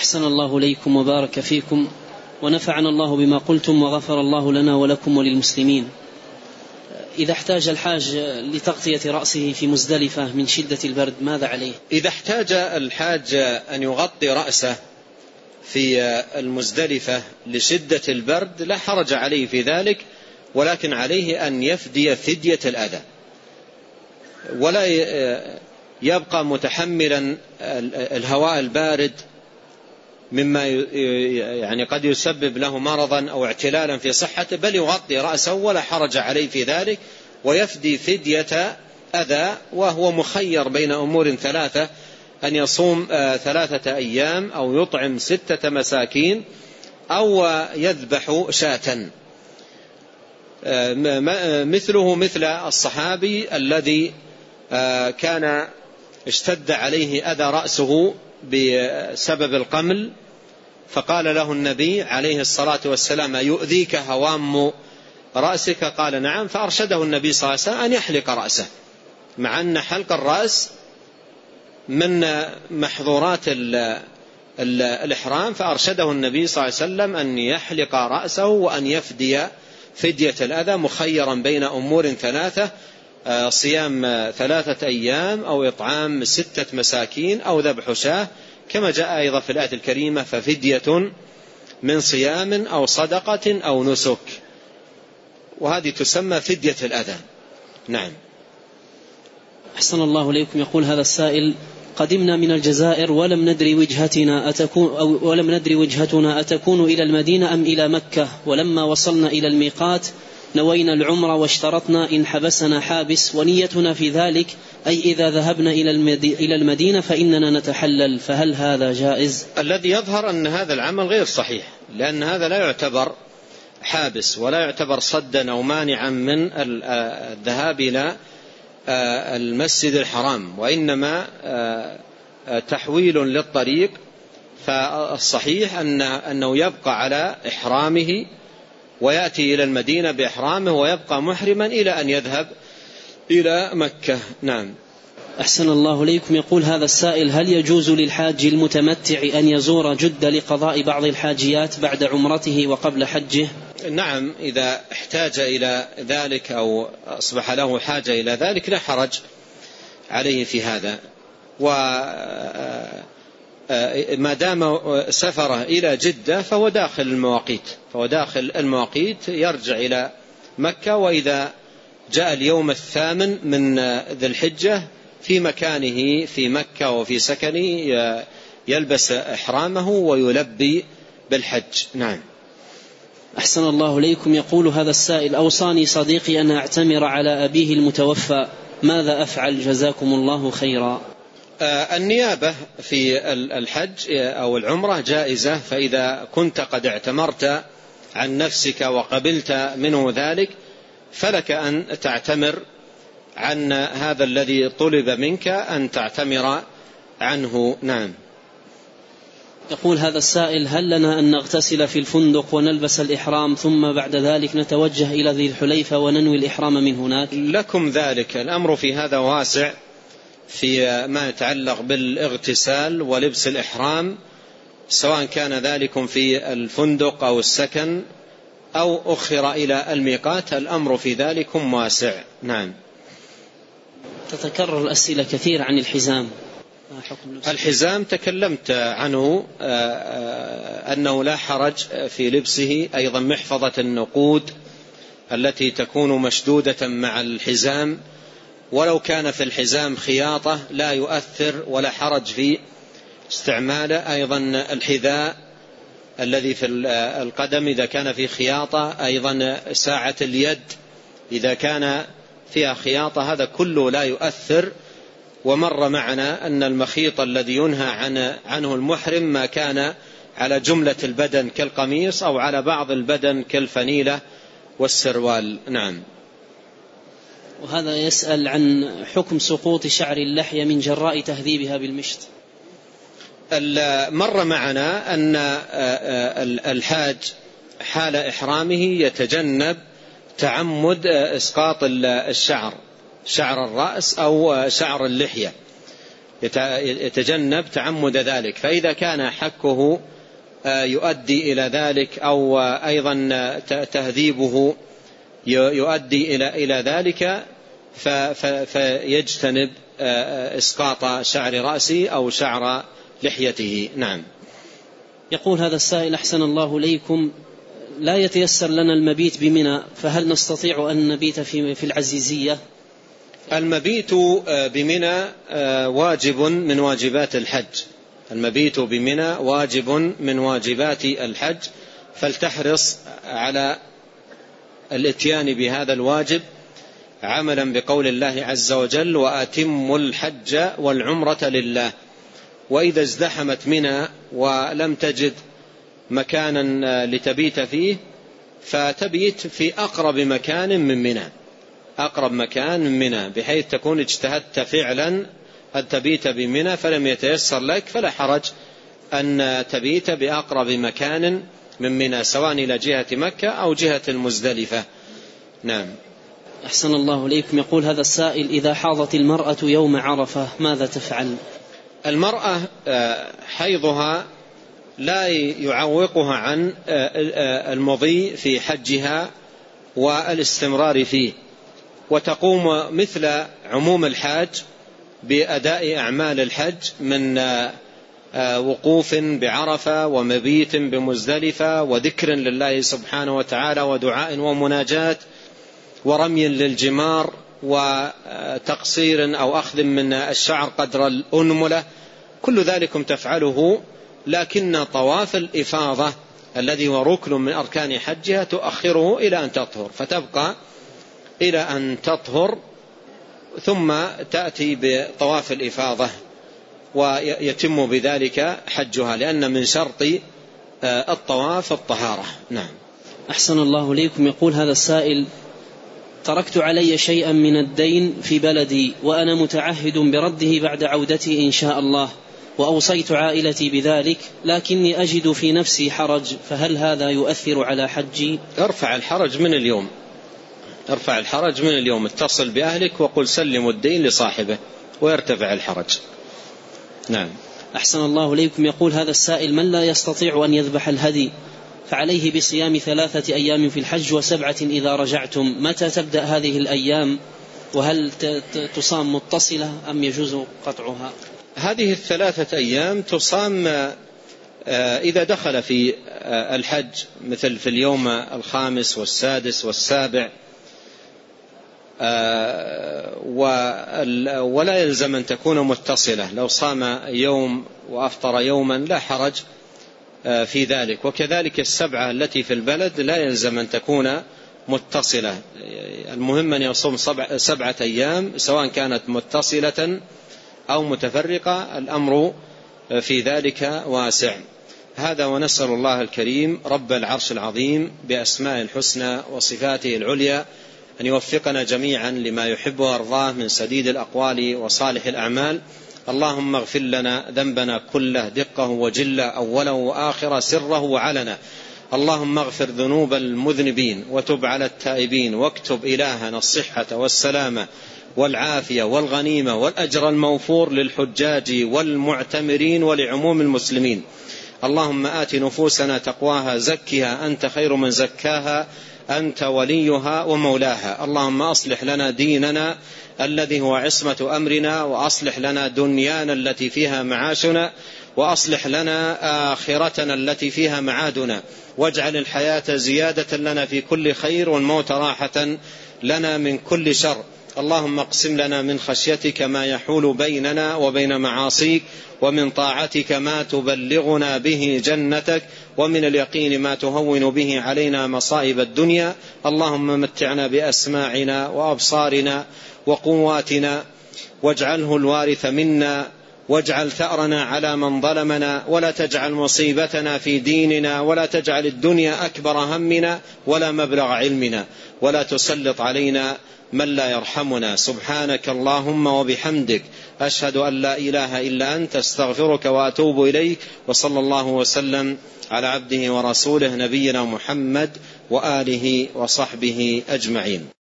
أحسن الله ليكم وبارك فيكم ونفعنا الله بما قلتم وغفر الله لنا ولكم وللمسلمين. إذا احتاج الحاج لتغطية رأسه في مزدلفة من شدة البرد ماذا عليه؟ إذا احتاج الحاج أن يغطي رأسه في المزدلفة لشدة البرد لا حرج عليه في ذلك ولكن عليه أن يفدي فدية الأذى. ولا يبقى متحملا الهواء البارد مما يعني قد يسبب له مرضا أو اعتلالا في صحته بل يغطي رأسه ولا حرج عليه في ذلك ويفدي فدية أذى وهو مخير بين أمور ثلاثة أن يصوم ثلاثة أيام أو يطعم ستة مساكين أو يذبح شاة. مثله مثل الصحابي الذي كان اشتد عليه أذى رأسه بسبب القمل فقال له النبي عليه الصلاة والسلام يؤذيك هوام رأسك؟ قال نعم. فأرشده النبي صلى الله عليه وسلم أن يحلق رأسه مع أن حلق الرأس من محظورات الإحرام فأرشده النبي صلى الله عليه وسلم أن يحلق رأسه وأن يفدي فدية الأذى مخيرا بين أمور ثلاثة صيام ثلاثة أيام أو إطعام ستة مساكين أو ذبح شاة. كما جاء أيضا في الآية الكريمة ففدية من صيام أو صدقة أو نسك. وهذه تسمى فدية الأذى نعم. أحسن الله إليكم. يقول هذا السائل قدمنا من الجزائر ولم ندري وجهتنا أتكون أو ولم ندري وجهتنا أتكون إلى المدينة أم إلى مكة؟ ولما وصلنا إلى الميقات نوينا العمرة واشترطنا إن حبسنا حابس ونيتنا في ذلك أي إذا ذهبنا إلى المدينة فإننا نتحلل فهل هذا جائز؟ الذي يظهر أن هذا العمل غير صحيح لأن هذا لا يعتبر حابس ولا يعتبر صدا أو مانعا من الذهاب إلى المسجد الحرام وإنما تحويل للطريق فالصحيح أن أنه يبقى على إحرامه ويأتي إلى المدينة بإحرامه ويبقى محرما إلى أن يذهب إلى مكة. نعم. أحسن الله إليكم. يقول هذا السائل هل يجوز للحاج المتمتع أن يزور جدة لقضاء بعض الحاجيات بعد عمرته وقبل حجه؟ نعم إذا احتاج إلى ذلك أو أصبح له حاجة إلى ذلك لا حرج عليه في هذا. و ما دام سفره إلى جدة فهو داخل المواقيت. فهو داخل المواقيت يرجع إلى مكة وإذا جاء اليوم الثامن من ذي الحجة في مكانه في مكة وفي سكنه يلبس إحرامه ويلبي بالحج. نعم. أحسن الله إليكم. يقول هذا السائل أوصاني صديقي أن أعتمر على أبيه المتوفى ماذا أفعل؟ جزاكم الله خيرا. آه، النيابة في الحج أو العمرة جائزة فإذا كنت قد اعتمرت عن نفسك وقبلت منه ذلك فلك أن تعتمر عن هذا الذي طلب منك أن تعتمر عنه. نعم. يقول هذا السائل هل لنا أن نغتسل في الفندق ونلبس الإحرام ثم بعد ذلك نتوجه إلى ذي الحليفة وننوي الإحرام من هناك؟ لكم ذلك الأمر في هذا واسع. في ما يتعلق بالاغتسال ولبس الإحرام سواء كان ذلك في الفندق أو السكن أو أخر إلى الميقات الأمر في ذلك واسع. نعم. تتكرر الأسئلة كثير عن الحزام؟ الحزام تكلمت عنه آه، آه، أنه لا حرج في لبسه. أيضا محفظة النقود التي تكون مشدودة مع الحزام. ولو كان في الحزام خياطة لا يؤثر ولا حرج في استعماله أيضا الحذاء الذي في القدم إذا كان في خياطة أيضا ساعة اليد إذا كان فيها خياطة هذا كله لا يؤثر. ومر معنا أن المخيط الذي ينهى عن عنه المحرم ما كان على جملة البدن كالقميص أو على بعض البدن كالفنيلة والسروال. نعم. وهذا يسأل عن حكم سقوط شعر اللحية من جراء تهذيبها بالمشط. مر معنا أن الحاج حال إحرامه يتجنب تعمد إسقاط الشعر شعر الرأس أو شعر اللحية. يتجنب تعمد ذلك. فإذا كان حكه آه، يؤدي إلى ذلك أو أيضا تهذيبه يؤدي إلى إلى ذلك فيجتنب إسقاط شعر رأسه أو شعر لحيته. نعم. يقول هذا السائل أحسن الله ليكم لا يتيسر لنا المبيت بمنى فهل نستطيع أن نبيت في العزيزية؟ المبيت بمنى واجب من واجبات الحج. المبيت بمنى واجب من واجبات الحج. فلتحرص على الاتيان بهذا الواجب عملا بقول الله عز وجل وأتموا الحج والعمرة لله. وإذا ازدحمت منى ولم تجد مكانا لتبيت فيه فتبيت في أقرب مكان من منى. أقرب مكان من منى بحيث تكون اجتهدت فعلا أن تبيت بمنى فلم يتيسر لك فلا حرج أن تبيت بأقرب مكان من منى سواء إلى جهة مكة أو جهة المزدلفة. نعم. أحسن الله إليكم. يقول هذا السائل إذا حاضت المرأة يوم عرفة ماذا تفعل؟ المرأة آه، حيضها لا يعوقها عن آه، آه، المضي في حجها والاستمرار فيه وتقوم مثل عموم الحاج بأداء أعمال الحج من وقوف بعرفة ومبيت بمزدلفة وذكر لله سبحانه وتعالى ودعاء ومناجاة ورمي للجمار وتقصير أو أخذ من الشعر قدر الأنملة. كل ذلكم تفعله لكن طواف الإفاضة الذي هو ركن من أركان حجها تؤخره إلى أن تطهر فتبقى إلى أن تطهر ثم تأتي بطواف الإفاضة. ويتم بذلك حجها لأن من شرط آه، الطواف الطهارة. نعم. أحسن الله ليكم. يقول هذا السائل تركت علي شيئا من الدين في بلدي وأنا متعهد برده بعد عودتي إن شاء الله وأوصيت عائلتي بذلك لكني أجد في نفسي حرج فهل هذا يؤثر على حجي؟ ارفع الحرج من اليوم. ارفع الحرج من اليوم. اتصل بأهلك وقل سلموا الدين لصاحبه ويرتفع الحرج. نعم. أحسن الله إليكم. يقول هذا السائل من لا يستطيع أن يذبح الهدي؟ فعليه بصيام ثلاثة أيام في الحج وسبعة إذا رجعتم. متى تبدأ هذه الأيام؟ وهل تصام متصلة أم يجوز قطعها؟ هذه الثلاثة أيام تصام آه، إذا دخل في آه، الحج مثل في اليوم الخامس والسادس والسابع ولا يلزم أن تكون متصلة. لو صام يوم وأفطر يوما لا حرج آه، في ذلك. وكذلك السبعة التي في البلد لا يلزم أن تكون متصلة. المهم أن يصوم سبعة أيام سواء كانت متصلة أو متفرقة الأمر في ذلك واسع. هذا ونسأل الله الكريم رب العرش العظيم بأسماء الحسنى وصفاته العليا أن يوفقنا جميعا لما يحب ويرضاه من سديد الأقوال وصالح الأعمال. اللهم اغفر لنا ذنبنا كله دقه وجله أوله وآخره سره وعلنا اللهم اغفر ذنوب المذنبين وتب على التائبين واكتب إلهنا الصحة والسلامة والعافية والغنيمة والأجر الموفور للحجاج والمعتمرين ولعموم المسلمين. اللهم آت نفوسنا تقواها زكها أنت خير من زكاها. أنت وليها ومولاها. اللهم أصلح لنا ديننا الذي هو عصمة أمرنا وأصلح لنا دنيانا التي فيها معاشنا وأصلح لنا آخرتنا التي فيها معادنا. واجعل الحياة زيادة لنا في كل خير والموت راحة لنا من كل شر. اللهم اقسم لنا من خشيتك ما يحول بيننا وبين معاصيك ومن طاعتك ما تبلغنا به جنتك. ومن اليقين ما تهون به علينا مصائب الدنيا. اللهم متعنا بأسماعنا وأبصارنا وقواتنا واجعله الوارث منا واجعل ثأرنا على من ظلمنا ولا تجعل مصيبتنا في ديننا ولا تجعل الدنيا أكبر همنا ولا مبلغ علمنا ولا تسلط علينا من لا يرحمنا. سبحانك اللهم وبحمدك أشهد أن لا إله إلا أنت أستغفرك وأتوب إليك وصلى الله وسلم على عبده ورسوله نبينا محمد وآله وصحبه أجمعين.